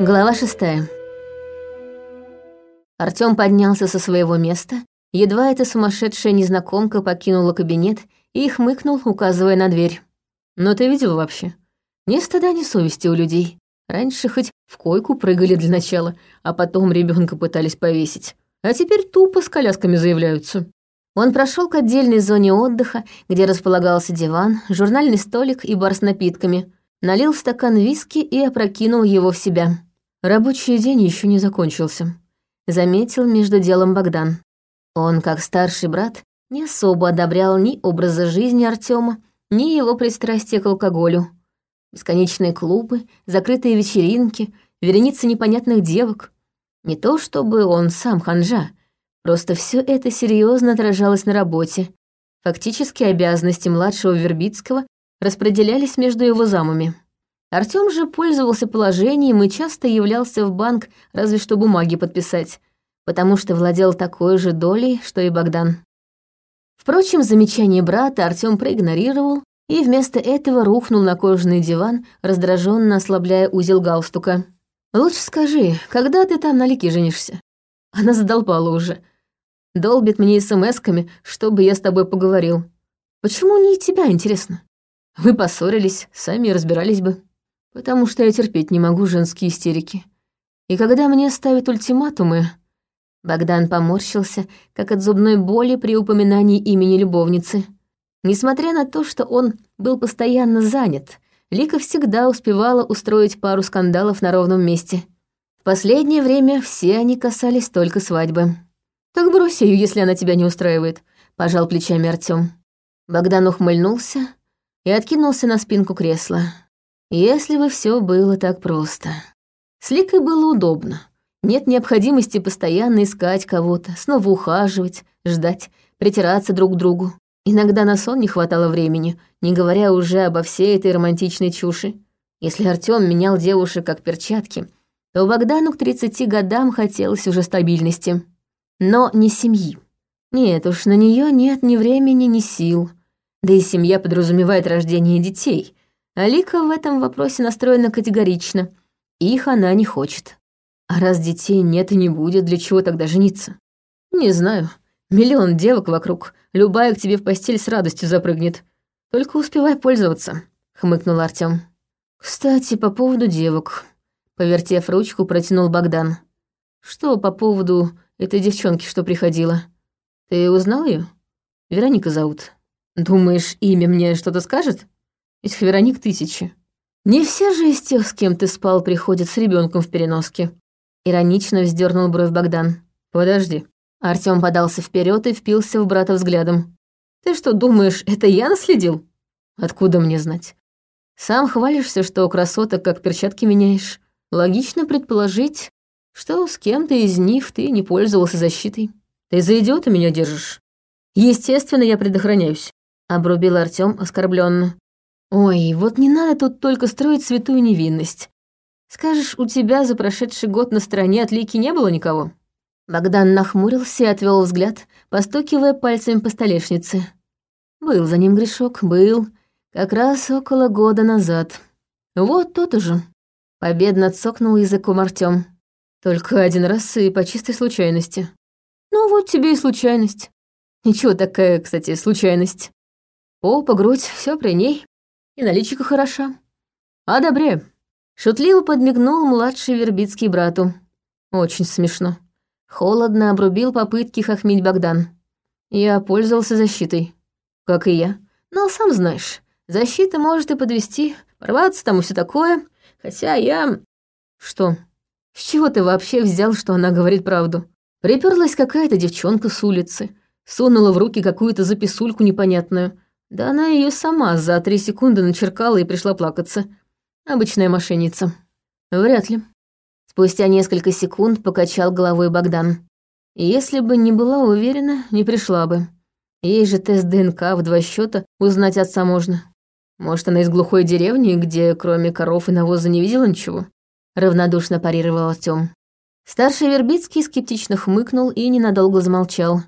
Глава шестая. Артём поднялся со своего места, едва эта сумасшедшая незнакомка покинула кабинет и хмыкнул, указывая на дверь. «Но ты видел вообще? Ни стыда, ни совести у людей. Раньше хоть в койку прыгали для начала, а потом ребенка пытались повесить. А теперь тупо с колясками заявляются». Он прошел к отдельной зоне отдыха, где располагался диван, журнальный столик и бар с напитками, налил стакан виски и опрокинул его в себя. Рабочий день еще не закончился. Заметил между делом Богдан. Он, как старший брат, не особо одобрял ни образа жизни Артема, ни его пристрастия к алкоголю. Бесконечные клубы, закрытые вечеринки, вереницы непонятных девок. Не то чтобы он сам ханжа, просто все это серьезно отражалось на работе. Фактически обязанности младшего Вербицкого распределялись между его замами. Артём же пользовался положением и часто являлся в банк разве что бумаги подписать, потому что владел такой же долей, что и Богдан. Впрочем, замечание брата Артём проигнорировал и вместо этого рухнул на кожаный диван, раздраженно ослабляя узел галстука. «Лучше скажи, когда ты там на Лике женишься?» Она задолбала уже. Долбит мне смс-ками, чтобы я с тобой поговорил. Почему не тебя, интересно? Вы поссорились, сами разбирались бы. Потому что я терпеть не могу женские истерики. И когда мне ставят ультиматумы... Богдан поморщился, как от зубной боли при упоминании имени любовницы. Несмотря на то, что он был постоянно занят, Лика всегда успевала устроить пару скандалов на ровном месте. В последнее время все они касались только свадьбы. «Так брось ее, если она тебя не устраивает», — пожал плечами Артём. Богдан ухмыльнулся и откинулся на спинку кресла. Если бы все было так просто. С Ликой было удобно. Нет необходимости постоянно искать кого-то, снова ухаживать, ждать, притираться друг к другу. Иногда на сон не хватало времени, не говоря уже обо всей этой романтичной чуши. Если Артём менял девушек как перчатки, то Богдану к 30 годам хотелось уже стабильности. Но не семьи. Нет уж, на нее нет ни времени, ни сил. Да и семья подразумевает рождение детей, Алика в этом вопросе настроена категорично. Их она не хочет. А раз детей нет и не будет, для чего тогда жениться? Не знаю. Миллион девок вокруг. Любая к тебе в постель с радостью запрыгнет. Только успевай пользоваться, хмыкнул Артём. Кстати, по поводу девок. Повертев ручку, протянул Богдан. Что по поводу этой девчонки, что приходила? Ты узнал ее? Вероника зовут. Думаешь, имя мне что-то скажет? Из Вероник тысячи. Не все же из тех, с кем ты спал, приходят с ребенком в переноске. Иронично вздернул бровь Богдан. Подожди. Артём подался вперед и впился в брата взглядом. Ты что, думаешь, это я наследил? Откуда мне знать? Сам хвалишься, что красоток как перчатки меняешь. Логично предположить, что с кем-то из них ты не пользовался защитой. Ты за идиота меня держишь. Естественно, я предохраняюсь, обрубил Артём оскорбленно. Ой, вот не надо тут только строить святую невинность. Скажешь, у тебя за прошедший год на стороне отлики не было никого? Богдан нахмурился и отвел взгляд, постукивая пальцами по столешнице. Был за ним грешок, был. Как раз около года назад. Вот тот же. Победно цокнул языком Артём. Только один раз и по чистой случайности. Ну вот тебе и случайность. Ничего такая, кстати, случайность. Попа, грудь, все при ней. И наличика хороша. Одобряю. Шутливо подмигнул младший Вербицкий брату. Очень смешно. Холодно обрубил попытки хохмить Богдан. Я пользовался защитой. Как и я. Но сам знаешь, защита может и подвести, порваться там и все такое. Хотя я... Что? С чего ты вообще взял, что она говорит правду? Приперлась какая-то девчонка с улицы, сунула в руки какую-то записульку непонятную, да она ее сама за три секунды начеркала и пришла плакаться. Обычная мошенница. Вряд ли. Спустя несколько секунд покачал головой Богдан. Если бы не была уверена, не пришла бы. Ей же тест ДНК в два счета узнать отца можно. Может, она из глухой деревни, где кроме коров и навоза не видела ничего? Равнодушно парировал Артём. Старший Вербицкий скептично хмыкнул и ненадолго замолчал.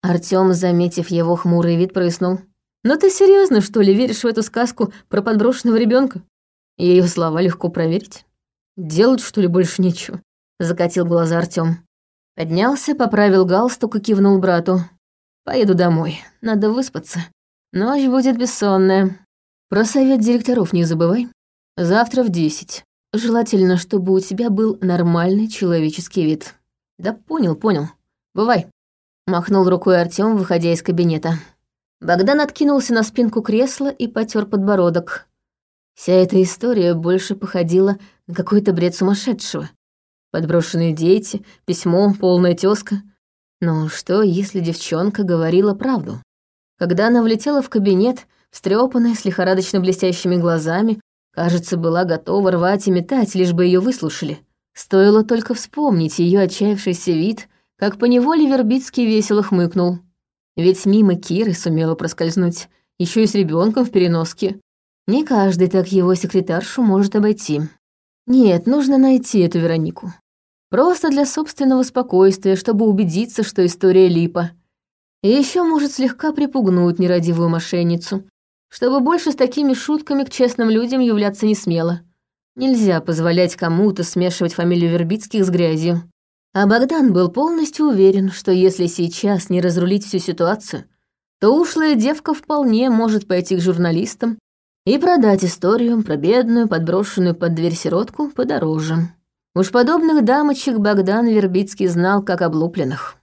Артём, заметив его хмурый вид, прыснул. Но ты серьезно, что ли, веришь в эту сказку про подброшенного ребенка? Ее слова легко проверить. Делать, что ли, больше нечего?» — закатил глаза Артём. Поднялся, поправил галстук и кивнул брату. «Поеду домой. Надо выспаться. Ночь будет бессонная. Про совет директоров не забывай. Завтра в десять. Желательно, чтобы у тебя был нормальный человеческий вид». «Да понял, понял. Бывай». Махнул рукой Артём, выходя из кабинета. Богдан откинулся на спинку кресла и потер подбородок. Вся эта история больше походила на какой-то бред сумасшедшего. Подброшенные дети, письмо, полная тёзка. Но что, если девчонка говорила правду? Когда она влетела в кабинет, встрепанная, с лихорадочно блестящими глазами, кажется, была готова рвать и метать, лишь бы ее выслушали. Стоило только вспомнить ее отчаявшийся вид, как поневоле Вербицкий весело хмыкнул. Ведь мимо Киры сумела проскользнуть, еще и с ребенком в переноске. Не каждый так его секретаршу может обойти. Нет, нужно найти эту Веронику. Просто для собственного спокойствия, чтобы убедиться, что история липа. И еще может слегка припугнуть нерадивую мошенницу, чтобы больше с такими шутками к честным людям являться не смело. Нельзя позволять кому-то смешивать фамилию Вербицких с грязью. А Богдан был полностью уверен, что если сейчас не разрулить всю ситуацию, то ушлая девка вполне может пойти к журналистам и продать историю про бедную, подброшенную под дверь сиротку подороже. Уж подобных дамочек Богдан Вербицкий знал как облупленных.